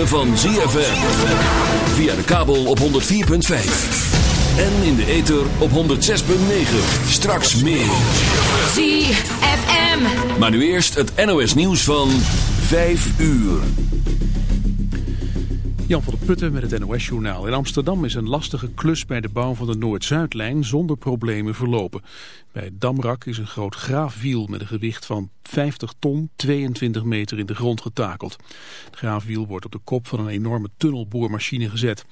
ritme van ZFM. Via de kabel op 104.5. En in de ether op 106.9. Straks meer. ZFM. Maar nu eerst het NOS nieuws van 5 uur. Jan van der Putten met het NOS-journaal. In Amsterdam is een lastige klus bij de bouw van de Noord-Zuidlijn zonder problemen verlopen. Bij Damrak is een groot graafwiel met een gewicht van 50 ton 22 meter in de grond getakeld. Het graafwiel wordt op de kop van een enorme tunnelboormachine gezet.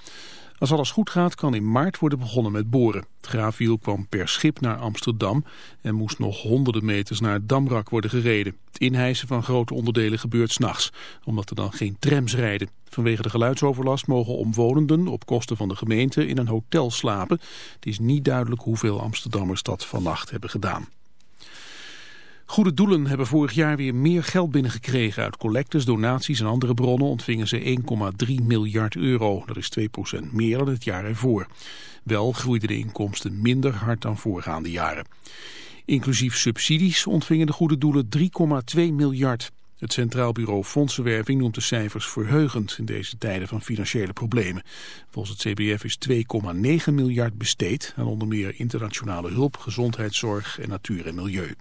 Als alles goed gaat kan in maart worden begonnen met boren. Het graafwiel kwam per schip naar Amsterdam en moest nog honderden meters naar Damrak worden gereden. Het inhijsen van grote onderdelen gebeurt s'nachts, omdat er dan geen trams rijden. Vanwege de geluidsoverlast mogen omwonenden op kosten van de gemeente in een hotel slapen. Het is niet duidelijk hoeveel Amsterdammers dat vannacht hebben gedaan. Goede doelen hebben vorig jaar weer meer geld binnengekregen. Uit collectes, donaties en andere bronnen ontvingen ze 1,3 miljard euro. Dat is 2% meer dan het jaar ervoor. Wel groeiden de inkomsten minder hard dan voorgaande jaren. Inclusief subsidies ontvingen de goede doelen 3,2 miljard. Het Centraal Bureau Fondsenwerving noemt de cijfers verheugend in deze tijden van financiële problemen. Volgens het CBF is 2,9 miljard besteed aan onder meer internationale hulp, gezondheidszorg en natuur en milieu.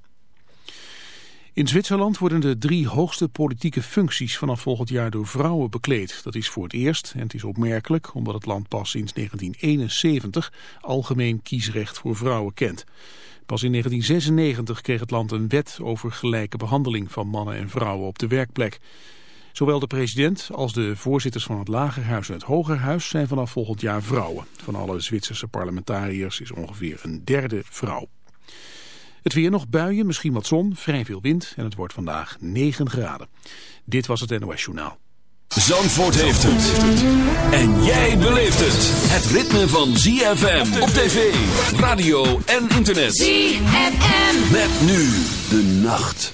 In Zwitserland worden de drie hoogste politieke functies vanaf volgend jaar door vrouwen bekleed. Dat is voor het eerst en het is opmerkelijk omdat het land pas sinds 1971 algemeen kiesrecht voor vrouwen kent. Pas in 1996 kreeg het land een wet over gelijke behandeling van mannen en vrouwen op de werkplek. Zowel de president als de voorzitters van het Lagerhuis en het Hogerhuis zijn vanaf volgend jaar vrouwen. Van alle Zwitserse parlementariërs is ongeveer een derde vrouw. Het weer nog buien, misschien wat zon, vrij veel wind en het wordt vandaag 9 graden. Dit was het NOS Journaal. Zandvoort heeft het. En jij beleeft het. Het ritme van ZFM op tv, radio en internet. ZFM. Met nu de nacht.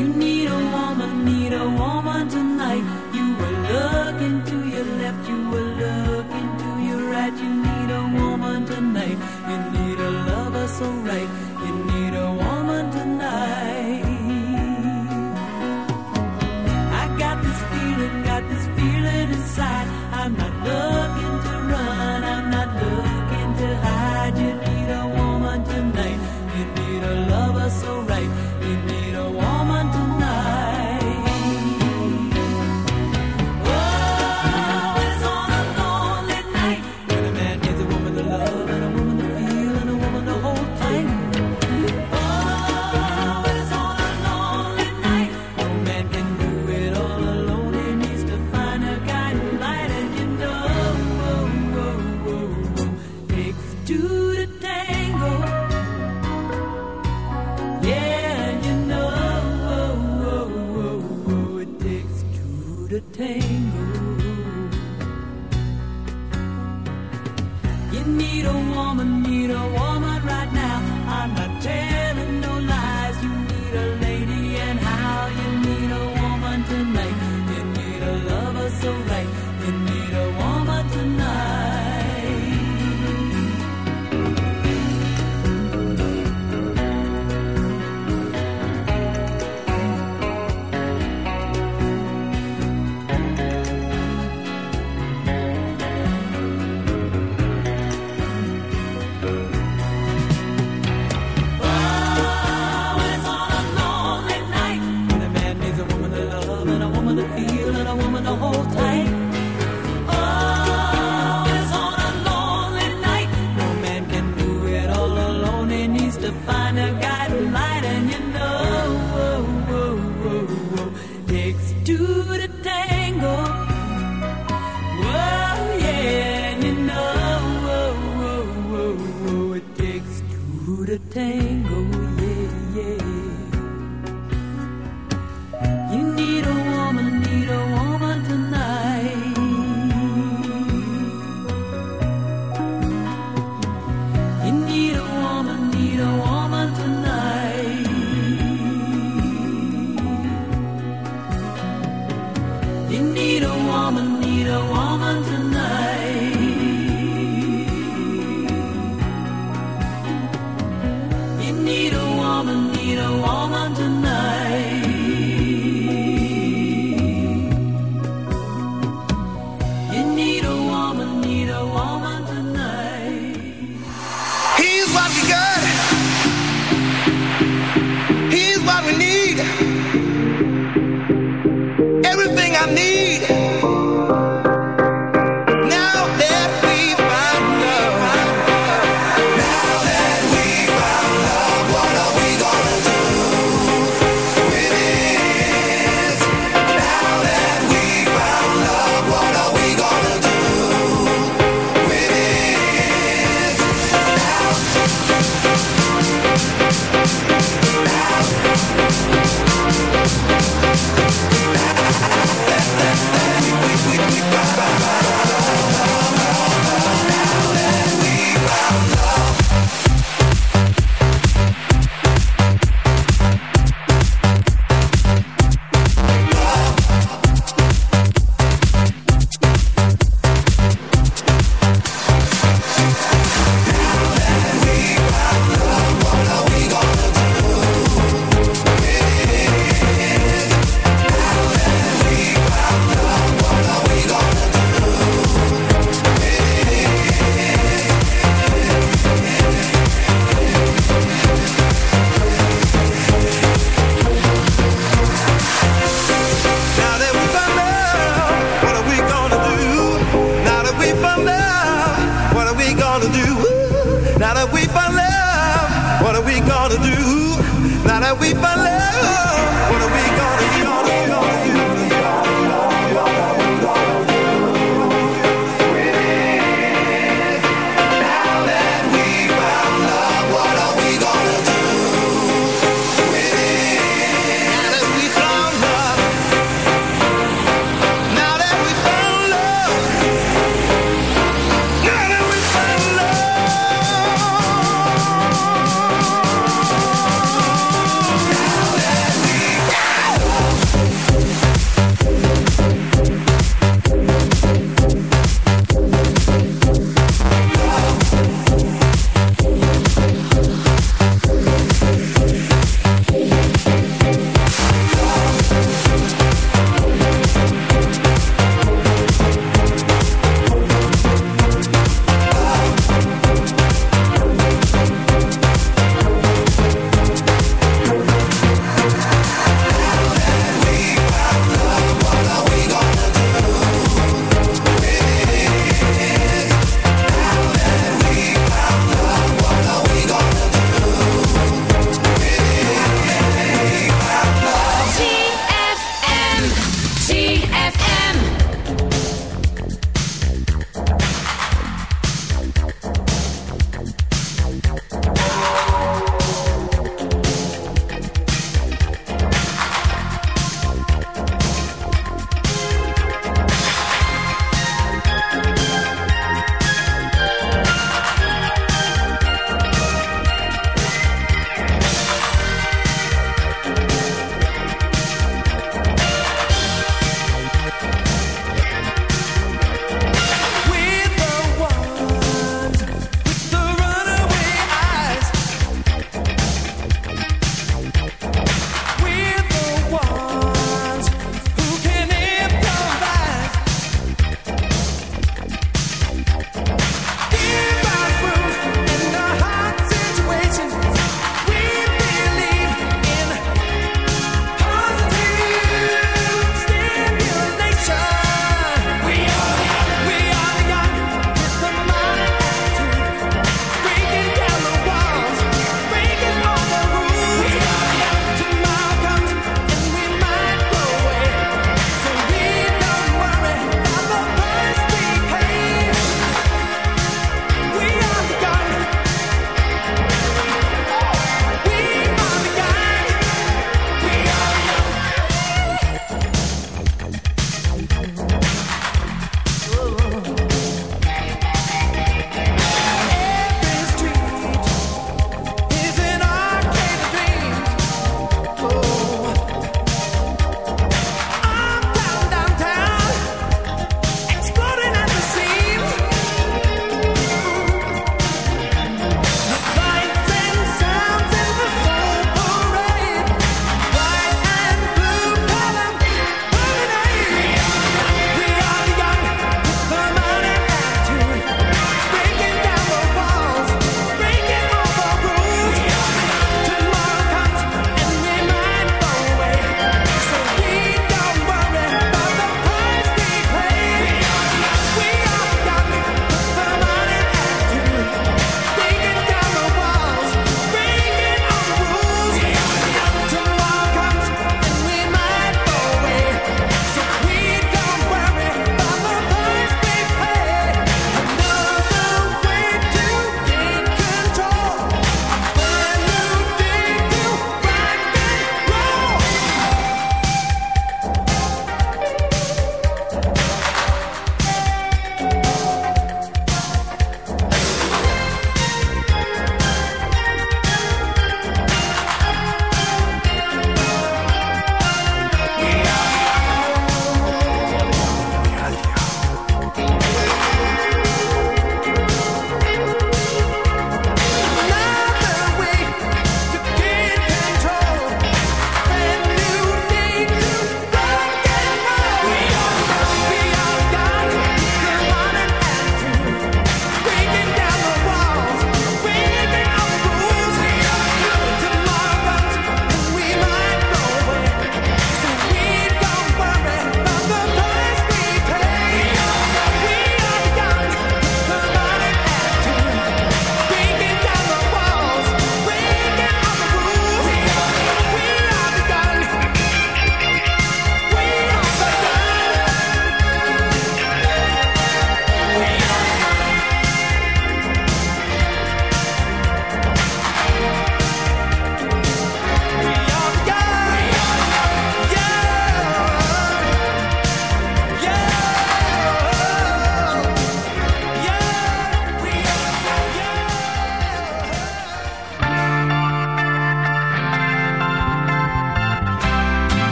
You need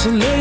So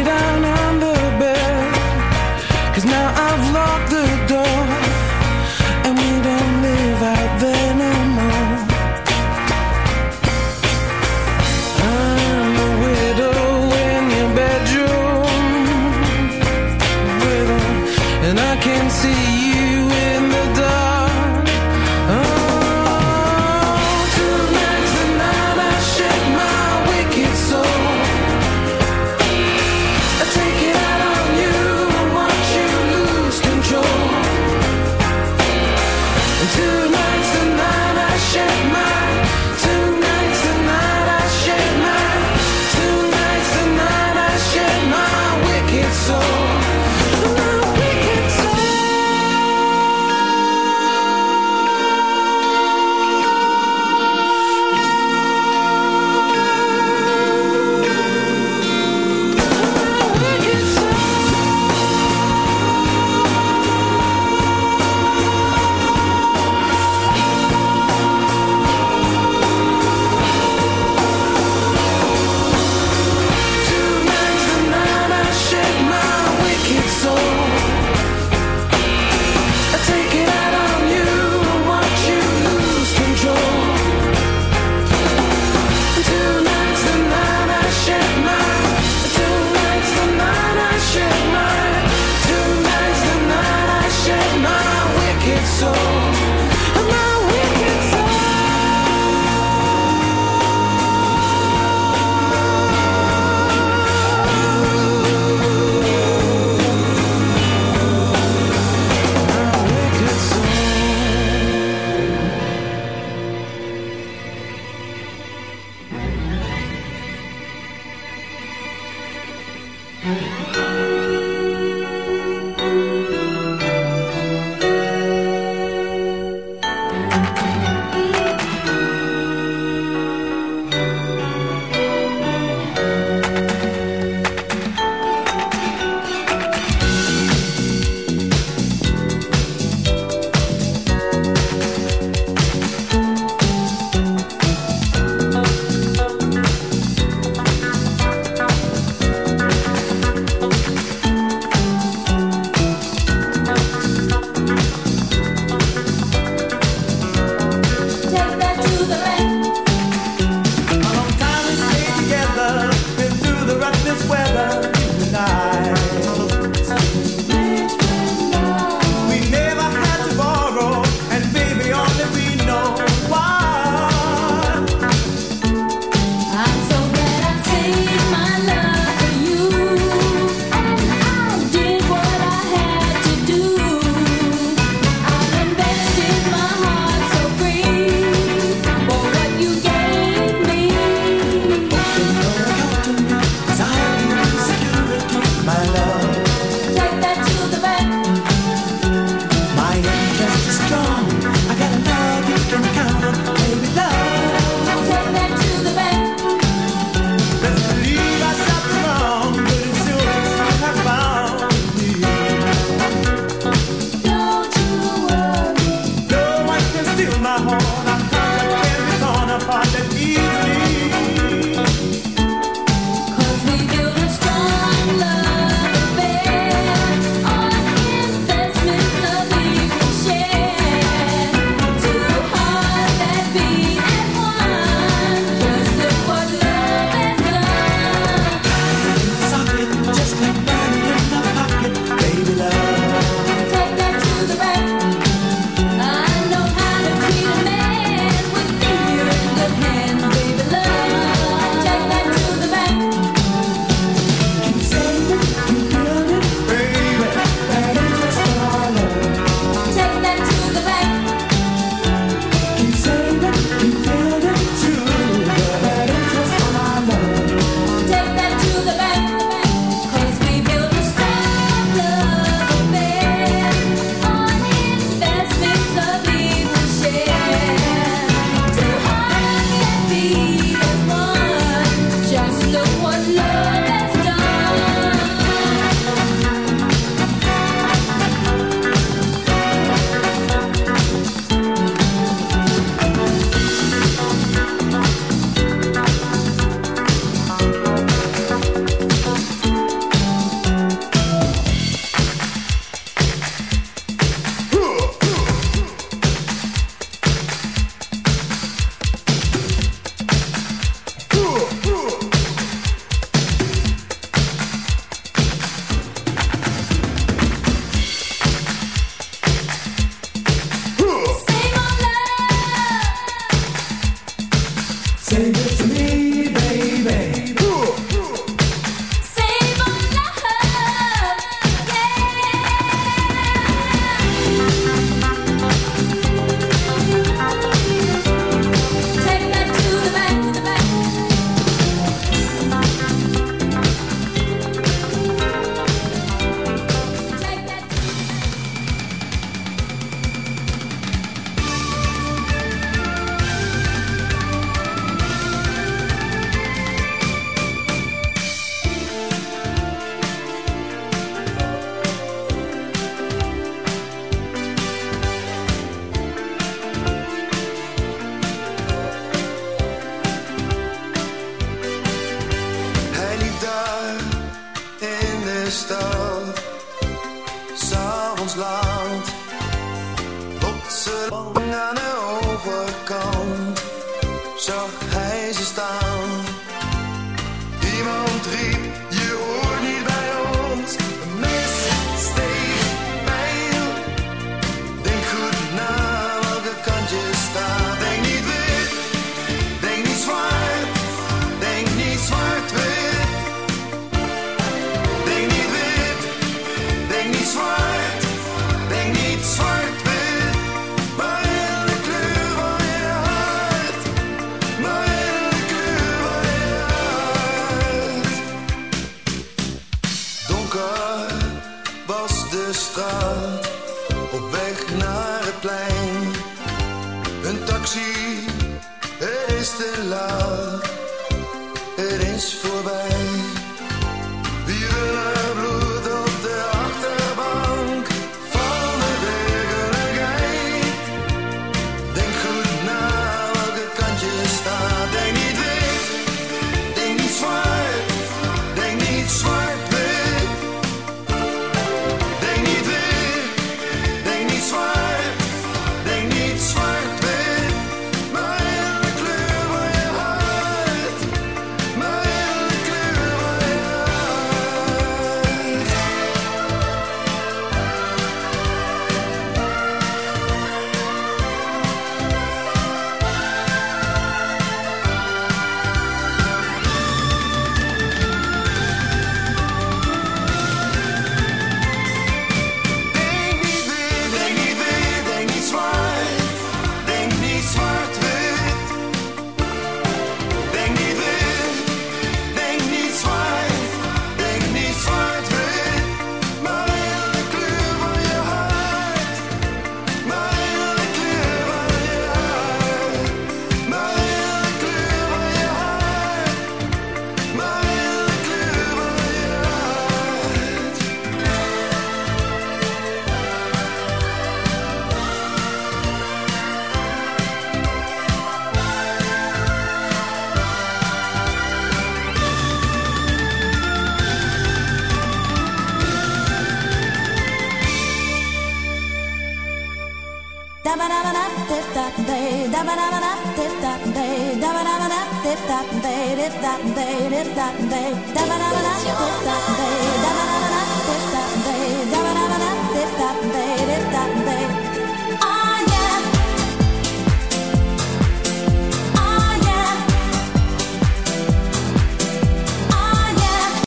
my home.